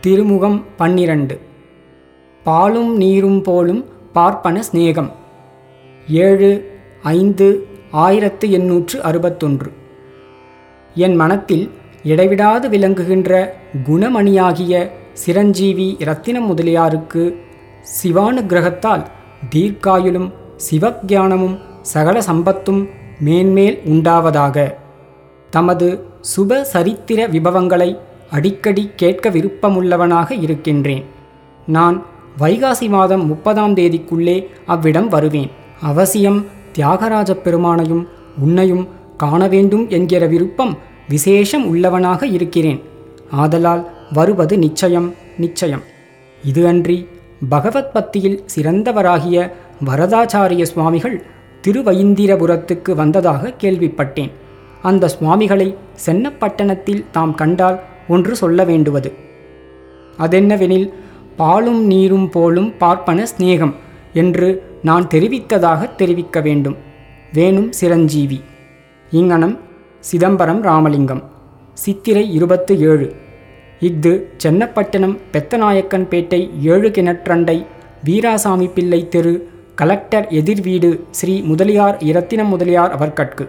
திருமுகம் பன்னிரண்டு. பாலும் நீரும் போலும் பார்ப்பன சிநேகம். ஏழு ஐந்து ஆயிரத்து எண்ணூற்று அறுபத்தொன்று. என் மனத்தில் இடைவிடாது விளங்குகின்ற குணமணியாகிய சிரஞ்சீவி இரத்தினம் முதலியாருக்கு சிவானுகிரகத்தால் தீர்க்காயுளும் சிவஞானமும் சகல சம்பத்தும் மேன்மேல் உண்டாவதாக. தமது சுப சரித்திர விபவங்களை அடிக்கடி கேட்க விருப்பமுள்ளவனாக இருக்கின்றேன். நான் வைகாசி மாதம் முப்பதாம் தேதிக்குள்ளே அவ்விடம் வருவேன். அவசியம் தியாகராஜ பெருமானையும் உன்னையும் காண வேண்டும் என்கிற விருப்பம் விசேஷம் உள்ளவனாக இருக்கிறேன். ஆதலால் வருவது நிச்சயம் நிச்சயம். இது அன்றி பகவத் பக்தியில் சிறந்தவராகிய வரதாச்சாரிய சுவாமிகள் திருவயிந்திரபுரத்துக்கு வந்ததாக கேள்விப்பட்டேன். அந்த சுவாமிகளை சென்னப்பட்டணத்தில் தாம் கண்டால் ஒன்று சொல்ல வேண்டுவது. அதென்னவெனில் பாலும் நீரும் போலும் பார்ப்பன சிநேகம் என்று நான் தெரிவித்ததாக தெரிவிக்க வேண்டும். வேணும் சிரஞ்சீவி. இங்கனம் சிதம்பரம் ராமலிங்கம். சித்திரை இருபத்து ஏழு இஃது சென்னப்பட்டினம் பெத்தநாயக்கன்பேட்டை ஏழு கிணற்றண்டை வீராசாமி பிள்ளை தெரு கலெக்டர் எதிர்வீடு ஸ்ரீ முதலியார் இரத்தின முதலியார் அவர்கட்கு.